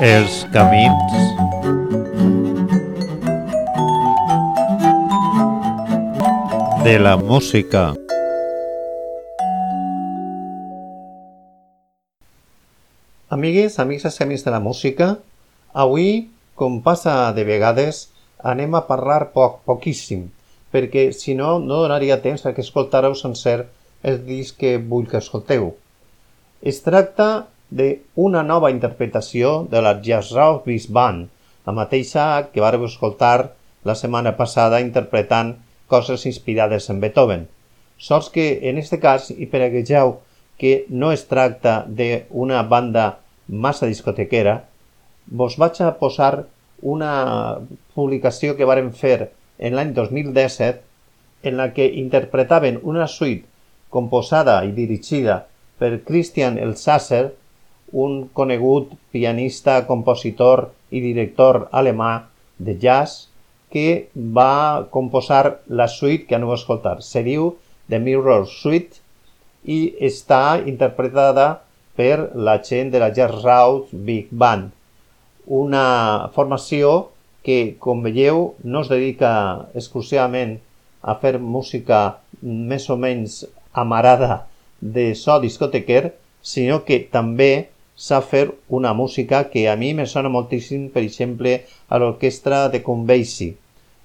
Els camins de la música. Amigues, amics i amics de la música, avui, com passa de vegades, anem a parlar poc, poquíssim, perquè si no, no donaria temps perquè escoltareu sencer el disc que vull que escolteu. Es tracta d'una nova interpretació de la Jazz Rock Big Band, la mateixa que vareu escoltar la setmana passada interpretant coses inspirades en Beethoven. Sols que en este cas, i per aquelleu que no es tracta d'una banda massa discotequera, vos vaig a posar una publicació que varen fer en l'any 2017 en la que interpretaven una suite composada i dirigida per Christian Elsasser, un conegut pianista, compositor i director alemà de jazz que va composar la suite que aneu a escoltar. Se diu The Mirror Suite i està interpretada per la gent de la Jazz Route Big Band, una formació que, com veieu, no es dedica exclusivament a fer música més o menys amarada de so discotequer, sinó que també sap fer una música que a mi me sona moltíssim, per exemple, a l'orquestra de Conveysi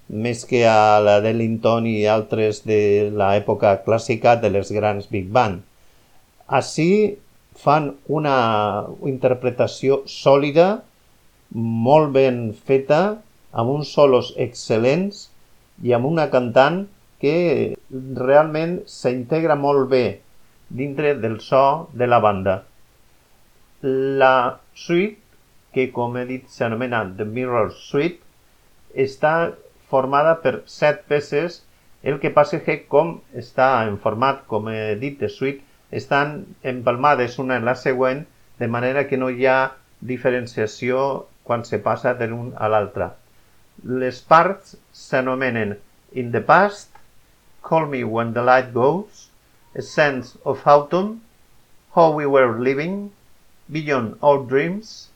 més que a la d'Ellington i altres de l'època clàssica de les grans big band. Així fan una interpretació sòlida, molt ben feta, amb uns solos excel·lents i amb una cantant que realment s'integra molt bé dintre del so de la banda. La suite, que com he dit s'anomena The Mirror Suite, està formada per set peces, el que passa que com està en format, com he dit, de suite, estan empalmades una en la següent, de manera que no hi ha diferenciació quan se passa de l'un a l'altre. Les parts s'anomenen In the Past, Call Me When the Light Goes, A Sense of Autumn, How We Were Living, Beyond All Dreams,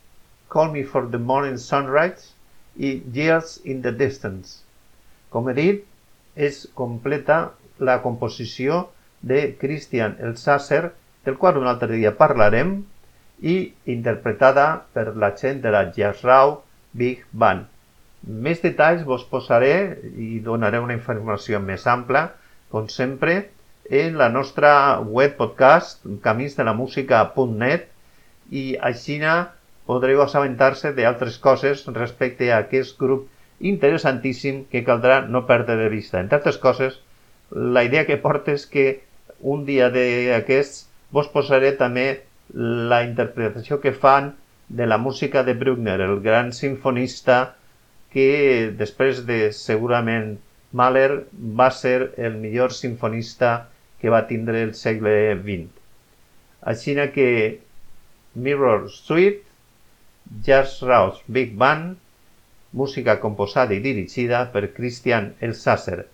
Call Me for the Morning Sunrise, i Years in the Distance. Com he dit, és completa la composició de Christian Elsasser, del qual un altre dia parlarem, i interpretada per la gent de la Jazz Raw Big Band. Més detalls vos posaré i donaré una informació més ampla, com sempre, en la nostra web podcast caminsdelamusica.net i així podreu assabentar-se d'altres coses respecte a aquest grup interessantíssim que caldrà no perdre de vista. Entre altres coses, la idea que porta és que un dia d'aquests vos posaré també la interpretació que fan de la música de Bruckner, el gran sinfonista que després de segurament Mahler va ser el millor sinfonista que va tindre el segle XX. Així que Mirror Suite Jazz Rouse Big Band, música composada i dirigida per Christian Elsasser,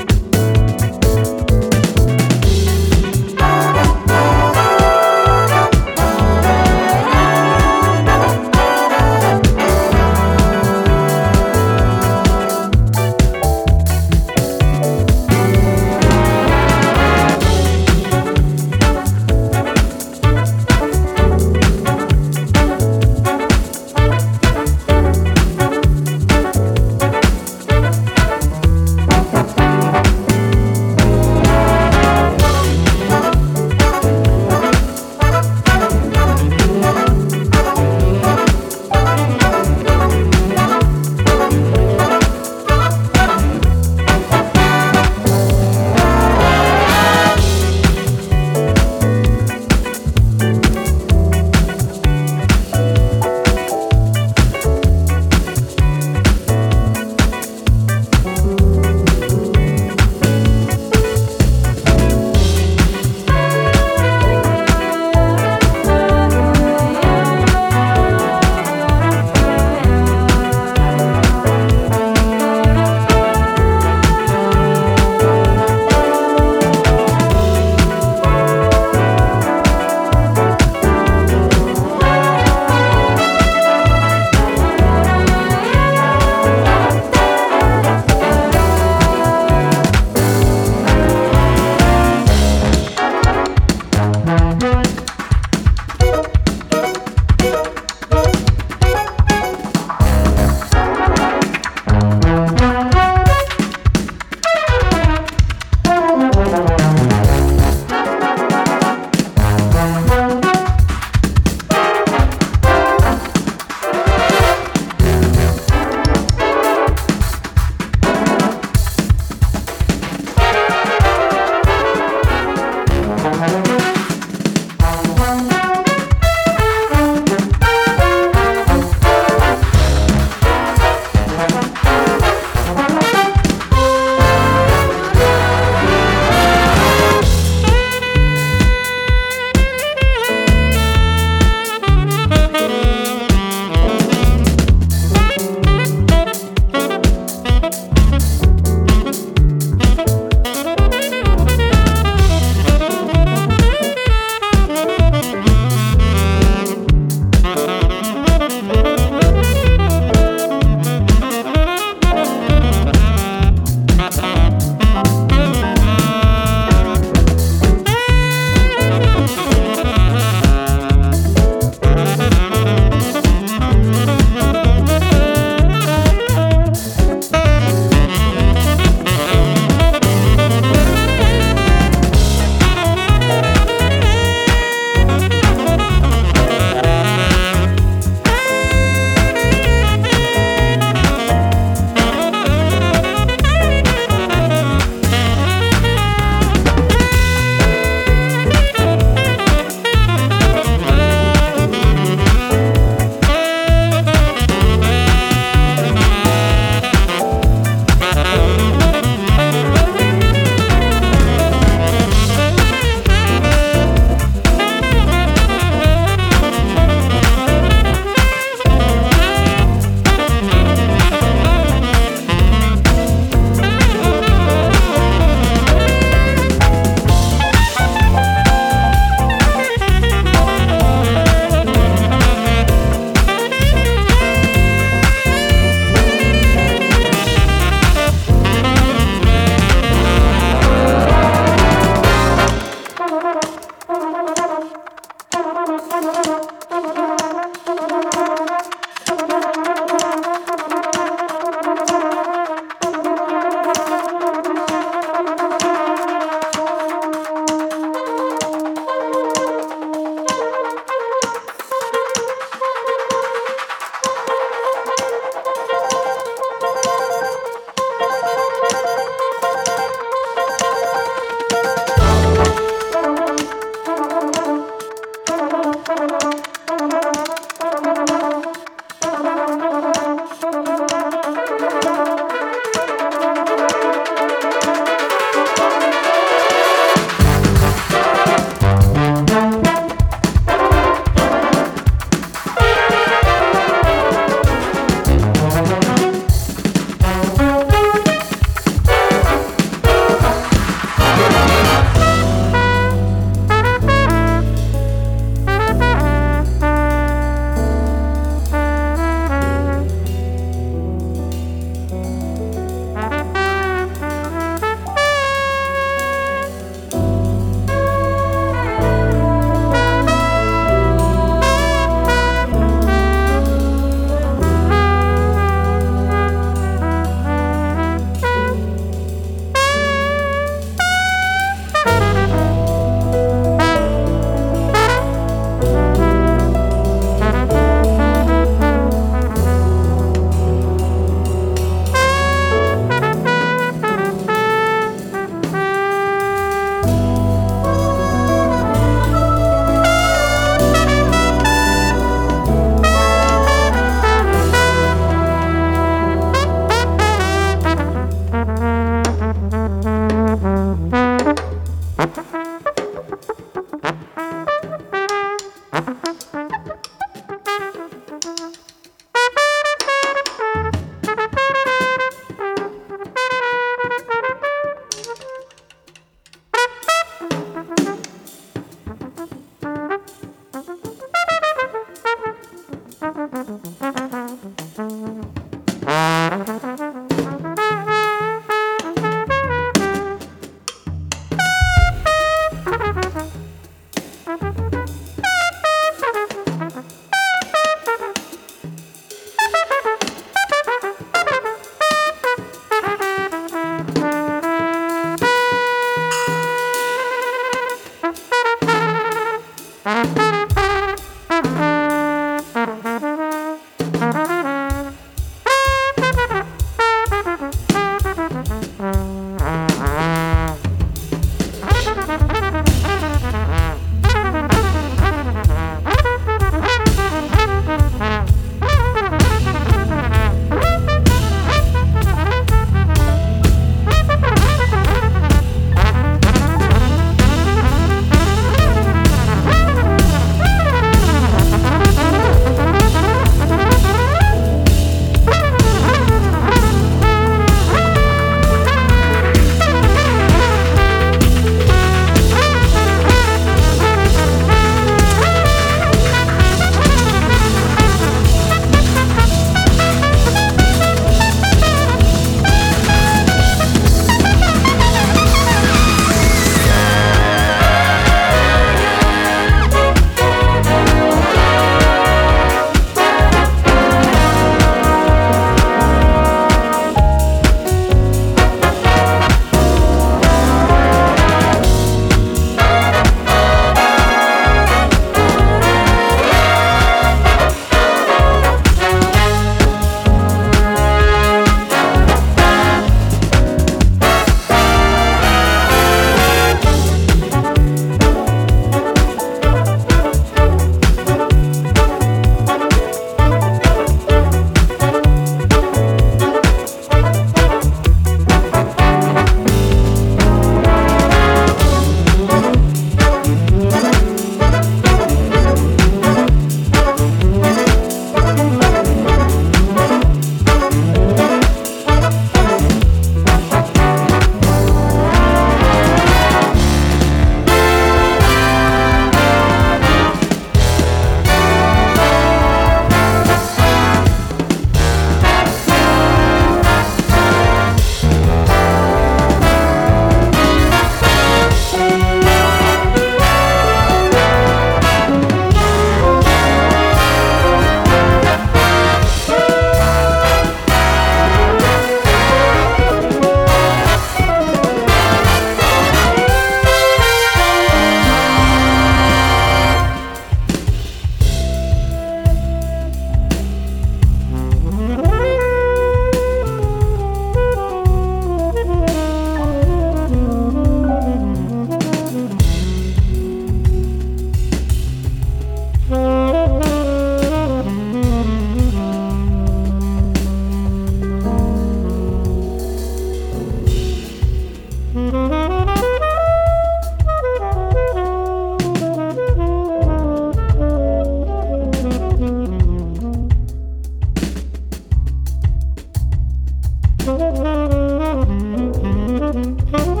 Mm-hmm.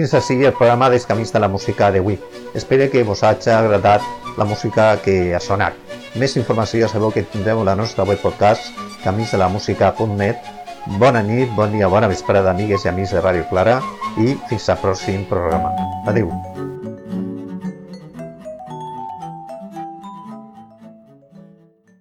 Fins així el programa dels Camins de la Música d'avui. Espero que vos hagi agradat la música que ha sonat. Més informació ja sabeu que tindreu la nostra web podcast caminsdelamusica.net Bona nit, bon dia, bona vesprada, amigues i amics de Ràdio Clara i fins al pròxim programa. Adeu.